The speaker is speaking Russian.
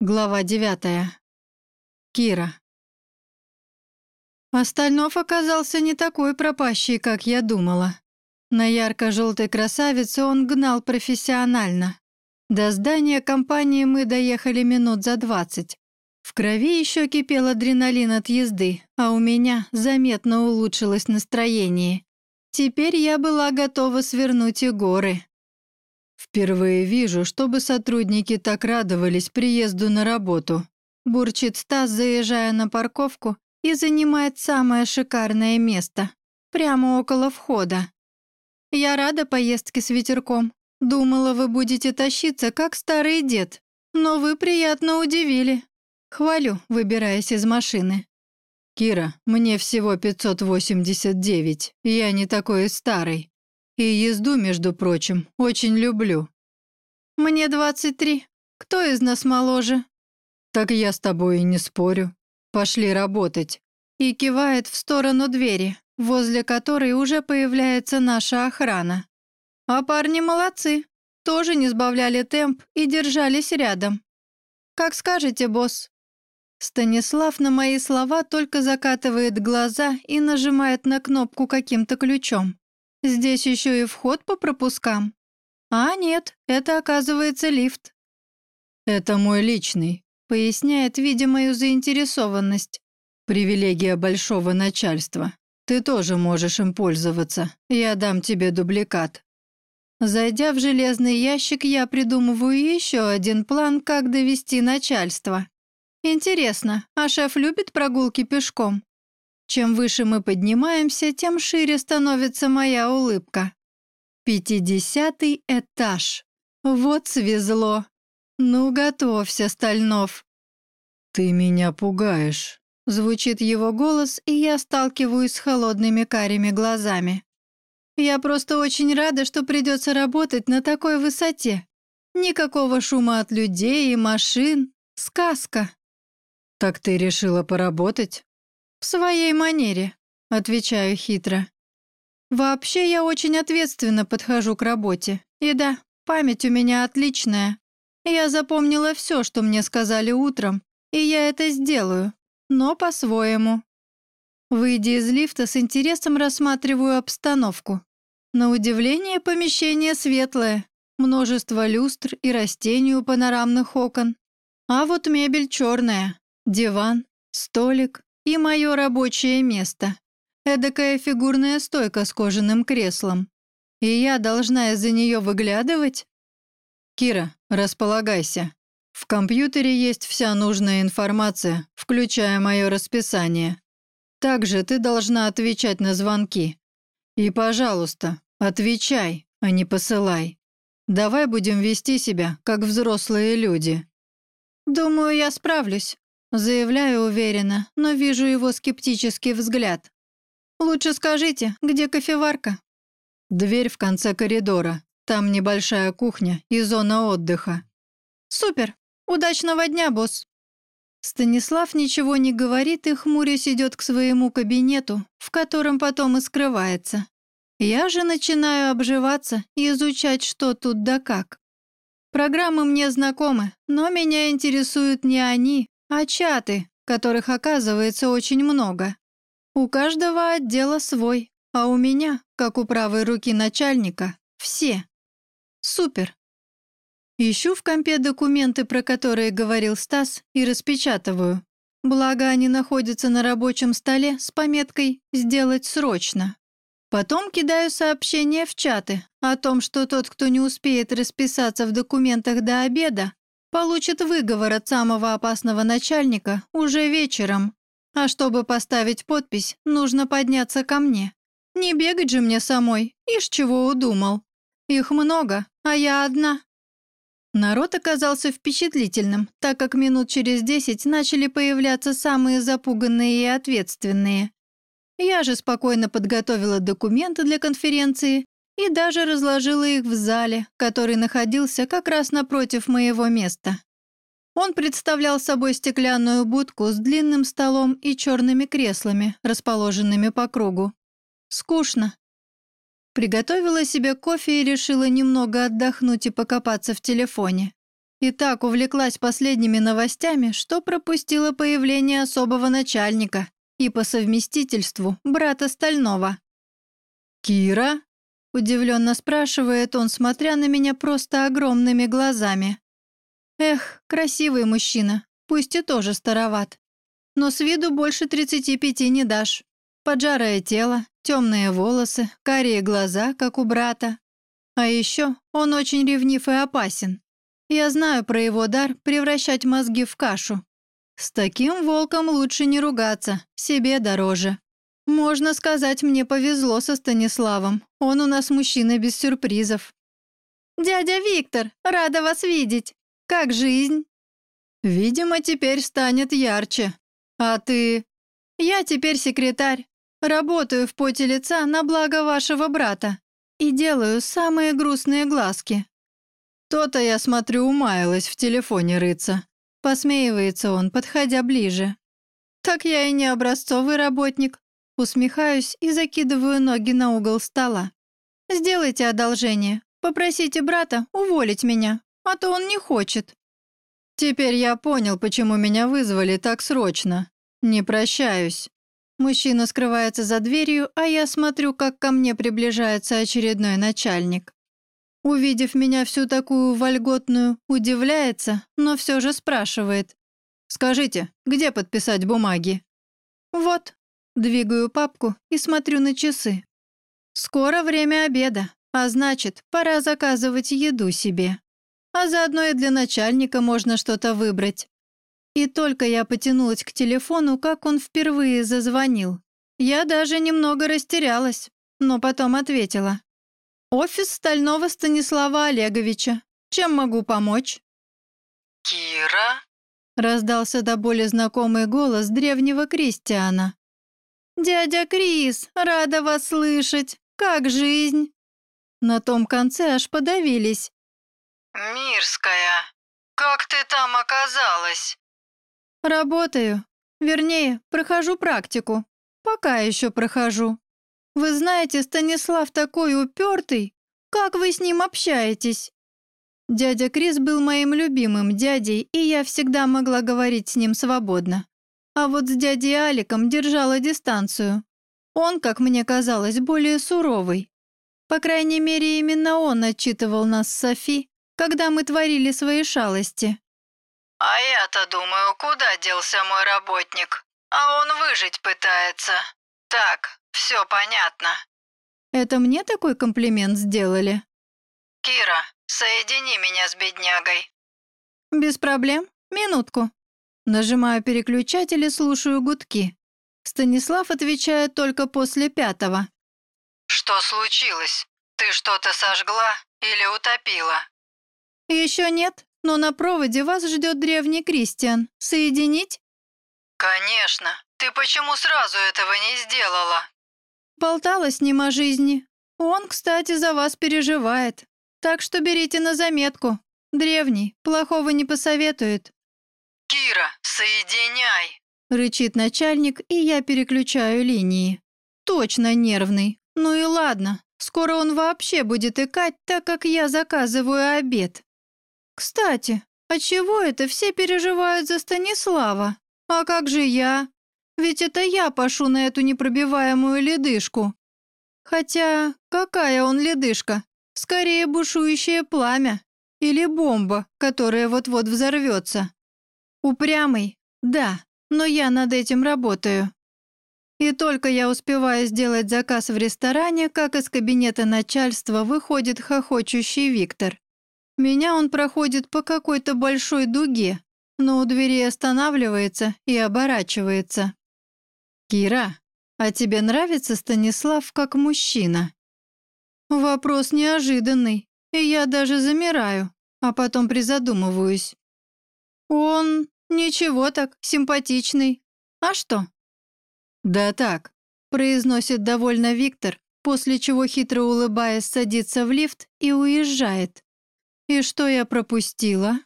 Глава девятая. Кира. Остальнов оказался не такой пропащий, как я думала. На ярко-желтой красавице он гнал профессионально. До здания компании мы доехали минут за двадцать. В крови еще кипел адреналин от езды, а у меня заметно улучшилось настроение. Теперь я была готова свернуть и горы. «Впервые вижу, чтобы сотрудники так радовались приезду на работу», бурчит Стас, заезжая на парковку и занимает самое шикарное место, прямо около входа. «Я рада поездке с ветерком. Думала, вы будете тащиться, как старый дед, но вы приятно удивили. Хвалю, выбираясь из машины». «Кира, мне всего 589, я не такой старый», и езду, между прочим, очень люблю». «Мне 23. Кто из нас моложе?» «Так я с тобой и не спорю. Пошли работать». И кивает в сторону двери, возле которой уже появляется наша охрана. А парни молодцы, тоже не сбавляли темп и держались рядом. «Как скажете, босс». Станислав на мои слова только закатывает глаза и нажимает на кнопку каким-то ключом. Здесь еще и вход по пропускам. А нет, это оказывается лифт. Это мой личный, поясняет, видя мою заинтересованность. Привилегия большого начальства. Ты тоже можешь им пользоваться. Я дам тебе дубликат. Зайдя в железный ящик, я придумываю еще один план, как довести начальство. Интересно, а шеф любит прогулки пешком? Чем выше мы поднимаемся, тем шире становится моя улыбка. Пятидесятый этаж. Вот свезло. Ну, готовься, Стальнов. «Ты меня пугаешь», — звучит его голос, и я сталкиваюсь с холодными карими глазами. Я просто очень рада, что придется работать на такой высоте. Никакого шума от людей и машин. Сказка. «Так ты решила поработать?» «В своей манере», — отвечаю хитро. «Вообще я очень ответственно подхожу к работе. И да, память у меня отличная. Я запомнила все, что мне сказали утром, и я это сделаю, но по-своему». Выйдя из лифта, с интересом рассматриваю обстановку. На удивление, помещение светлое, множество люстр и растений у панорамных окон. А вот мебель черная, диван, столик, и мое рабочее место. Эдакая фигурная стойка с кожаным креслом. И я должна из-за нее выглядывать? Кира, располагайся. В компьютере есть вся нужная информация, включая мое расписание. Также ты должна отвечать на звонки. И, пожалуйста, отвечай, а не посылай. Давай будем вести себя, как взрослые люди. Думаю, я справлюсь. Заявляю уверенно, но вижу его скептический взгляд. «Лучше скажите, где кофеварка?» «Дверь в конце коридора. Там небольшая кухня и зона отдыха». «Супер! Удачного дня, босс!» Станислав ничего не говорит и хмурясь идет к своему кабинету, в котором потом и скрывается. Я же начинаю обживаться и изучать, что тут да как. Программы мне знакомы, но меня интересуют не они, а чаты, которых оказывается очень много. У каждого отдела свой, а у меня, как у правой руки начальника, все. Супер. Ищу в компе документы, про которые говорил Стас, и распечатываю. Благо, они находятся на рабочем столе с пометкой «Сделать срочно». Потом кидаю сообщение в чаты о том, что тот, кто не успеет расписаться в документах до обеда, получит выговор от самого опасного начальника уже вечером. А чтобы поставить подпись, нужно подняться ко мне. Не бегать же мне самой, ишь чего удумал. Их много, а я одна. Народ оказался впечатлительным, так как минут через десять начали появляться самые запуганные и ответственные. Я же спокойно подготовила документы для конференции и даже разложила их в зале, который находился как раз напротив моего места. Он представлял собой стеклянную будку с длинным столом и черными креслами, расположенными по кругу. Скучно. Приготовила себе кофе и решила немного отдохнуть и покопаться в телефоне. И так увлеклась последними новостями, что пропустила появление особого начальника и по совместительству брата Стального. «Кира?» – удивленно спрашивает он, смотря на меня просто огромными глазами. Эх, красивый мужчина, пусть и тоже староват. Но с виду больше 35 не дашь. Поджарое тело, темные волосы, карие глаза, как у брата. А еще он очень ревнив и опасен. Я знаю про его дар превращать мозги в кашу. С таким волком лучше не ругаться, себе дороже. Можно сказать, мне повезло со Станиславом. Он у нас мужчина без сюрпризов. «Дядя Виктор, рада вас видеть! Как жизнь?» «Видимо, теперь станет ярче. А ты?» «Я теперь секретарь. Работаю в поте лица на благо вашего брата. И делаю самые грустные глазки. То-то, я смотрю, умаялась в телефоне рыться. Посмеивается он, подходя ближе. Так я и не образцовый работник. Усмехаюсь и закидываю ноги на угол стола. Сделайте одолжение. Попросите брата уволить меня, а то он не хочет. Теперь я понял, почему меня вызвали так срочно. Не прощаюсь. Мужчина скрывается за дверью, а я смотрю, как ко мне приближается очередной начальник. Увидев меня всю такую вольготную, удивляется, но все же спрашивает. «Скажите, где подписать бумаги?» «Вот». Двигаю папку и смотрю на часы. Скоро время обеда, а значит, пора заказывать еду себе. А заодно и для начальника можно что-то выбрать. И только я потянулась к телефону, как он впервые зазвонил. Я даже немного растерялась, но потом ответила. Офис Стального Станислава Олеговича. Чем могу помочь?» «Кира?» — раздался до боли знакомый голос древнего Кристиана. «Дядя Крис, рада вас слышать. Как жизнь?» На том конце аж подавились. «Мирская, как ты там оказалась?» «Работаю. Вернее, прохожу практику. Пока еще прохожу. Вы знаете, Станислав такой упертый. Как вы с ним общаетесь?» Дядя Крис был моим любимым дядей, и я всегда могла говорить с ним свободно. А вот с дядей Аликом держала дистанцию. Он, как мне казалось, более суровый. По крайней мере, именно он отчитывал нас с Софи, когда мы творили свои шалости. «А я-то думаю, куда делся мой работник? А он выжить пытается. Так, все понятно». «Это мне такой комплимент сделали?» «Кира, соедини меня с беднягой». «Без проблем. Минутку». Нажимаю переключатель и слушаю гудки. Станислав отвечает только после пятого. «Что случилось? Ты что-то сожгла или утопила?» «Еще нет, но на проводе вас ждет древний Кристиан. Соединить?» «Конечно. Ты почему сразу этого не сделала?» Болтала с ним о жизни. Он, кстати, за вас переживает. Так что берите на заметку. Древний, плохого не посоветует». «Кира, соединяй!» — рычит начальник, и я переключаю линии. «Точно нервный. Ну и ладно, скоро он вообще будет икать, так как я заказываю обед. Кстати, а чего это все переживают за Станислава? А как же я? Ведь это я пошу на эту непробиваемую ледышку. Хотя, какая он ледышка? Скорее бушующее пламя. Или бомба, которая вот-вот взорвется. Упрямый, да, но я над этим работаю. И только я успеваю сделать заказ в ресторане, как из кабинета начальства выходит хохочущий Виктор. Меня он проходит по какой-то большой дуге, но у двери останавливается и оборачивается. «Кира, а тебе нравится Станислав как мужчина?» Вопрос неожиданный, и я даже замираю, а потом призадумываюсь. «Он ничего так, симпатичный. А что?» «Да так», — произносит довольно Виктор, после чего, хитро улыбаясь, садится в лифт и уезжает. «И что я пропустила?»